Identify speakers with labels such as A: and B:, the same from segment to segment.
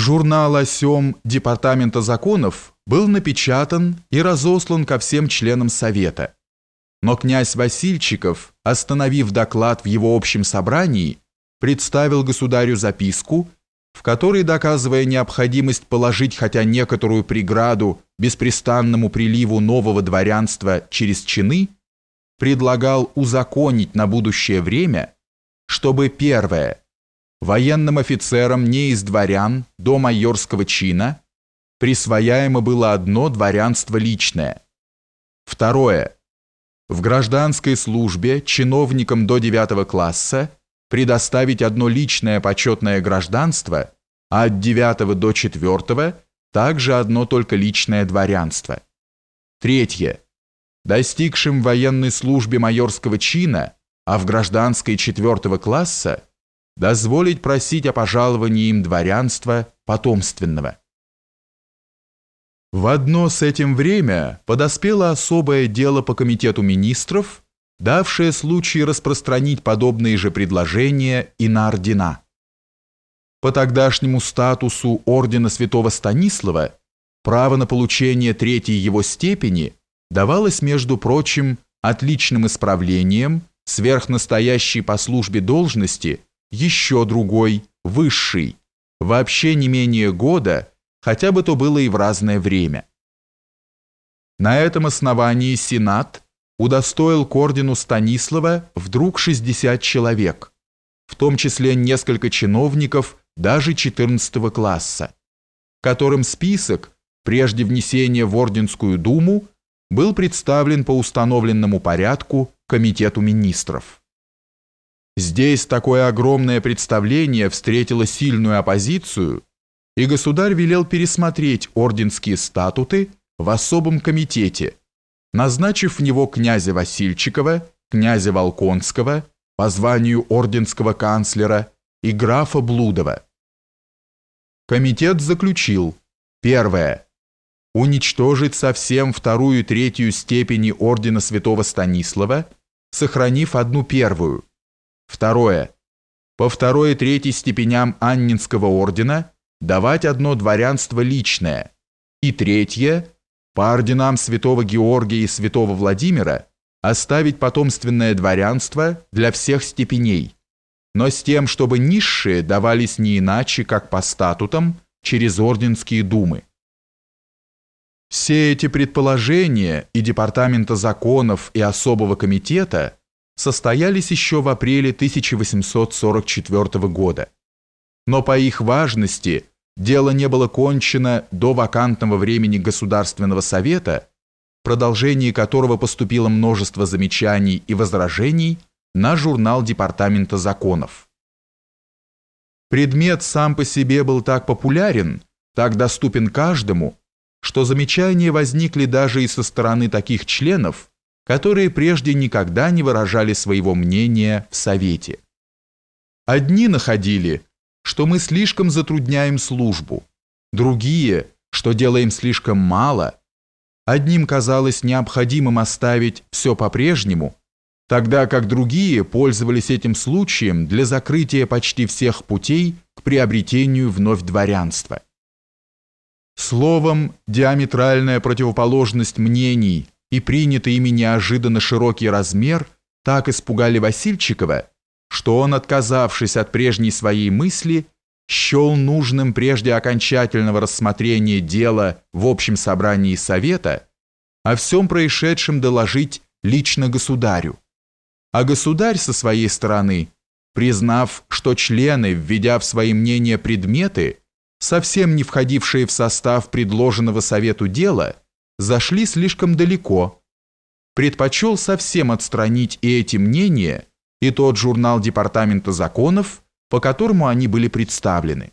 A: Журнал о сём Департамента законов был напечатан и разослан ко всем членам Совета. Но князь Васильчиков, остановив доклад в его общем собрании, представил государю записку, в которой, доказывая необходимость положить хотя некоторую преграду беспрестанному приливу нового дворянства через чины, предлагал узаконить на будущее время, чтобы первое – военным офицерам не из дворян до майорского чина присвояемо было одно дворянство личное. Второе. В гражданской службе чиновникам до девятого класса предоставить одно личное почетное гражданство, а от девятого до четвертого также одно только личное дворянство. Третье. Достигшим военной службе майорского чина, а в гражданской четвертого класса, дозволить просить о пожаловании им дворянства потомственного. В одно с этим время подоспело особое дело по комитету министров, давшее случай распространить подобные же предложения и на ордена. По тогдашнему статусу ордена святого Станислава право на получение третьей его степени давалось, между прочим, отличным исправлением, сверхнастоящей по службе должности, еще другой, высший, вообще не менее года, хотя бы то было и в разное время. На этом основании Сенат удостоил к ордену Станислава вдруг 60 человек, в том числе несколько чиновников даже 14 класса, которым список, прежде внесения в Орденскую думу, был представлен по установленному порядку Комитету министров. Здесь такое огромное представление встретило сильную оппозицию, и государь велел пересмотреть орденские статуты в особом комитете, назначив в него князя Васильчикова, князя Волконского, по званию орденского канцлера и графа Блудова. Комитет заключил, первое, уничтожить совсем вторую третью степени ордена святого Станислава, сохранив одну первую. Второе, по второй и третьей степеням Аннинского ордена давать одно дворянство личное. И третье, по орденам святого Георгия и святого Владимира оставить потомственное дворянство для всех степеней, но с тем, чтобы низшие давались не иначе, как по статутам, через орденские думы. Все эти предположения и Департамента законов и особого комитета состоялись еще в апреле 1844 года. Но по их важности дело не было кончено до вакантного времени Государственного совета, в продолжении которого поступило множество замечаний и возражений на журнал Департамента законов. Предмет сам по себе был так популярен, так доступен каждому, что замечания возникли даже и со стороны таких членов, которые прежде никогда не выражали своего мнения в Совете. Одни находили, что мы слишком затрудняем службу, другие, что делаем слишком мало. Одним казалось необходимым оставить все по-прежнему, тогда как другие пользовались этим случаем для закрытия почти всех путей к приобретению вновь дворянства. Словом, диаметральная противоположность мнений и принятый ими неожиданно широкий размер так испугали Васильчикова, что он, отказавшись от прежней своей мысли, счел нужным прежде окончательного рассмотрения дела в общем собрании Совета о всем происшедшем доложить лично государю. А государь со своей стороны, признав, что члены, введя в свои мнения предметы, совсем не входившие в состав предложенного Совету дела, зашли слишком далеко, предпочел совсем отстранить и эти мнения, и тот журнал Департамента законов, по которому они были представлены.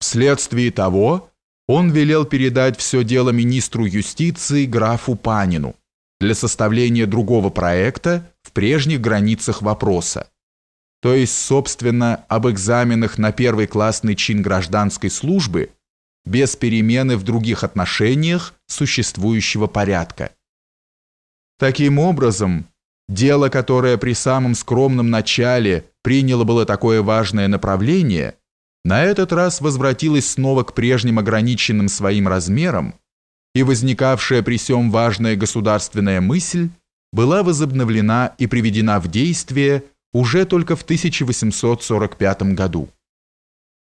A: Вследствие того, он велел передать все дело министру юстиции графу Панину для составления другого проекта в прежних границах вопроса, то есть, собственно, об экзаменах на первый классный чин гражданской службы без перемены в других отношениях существующего порядка. Таким образом, Дело, которое при самом скромном начале приняло было такое важное направление, на этот раз возвратилась снова к прежним ограниченным своим размерам, и возникавшая при сём важная государственная мысль была возобновлена и приведена в действие уже только в 1845 году.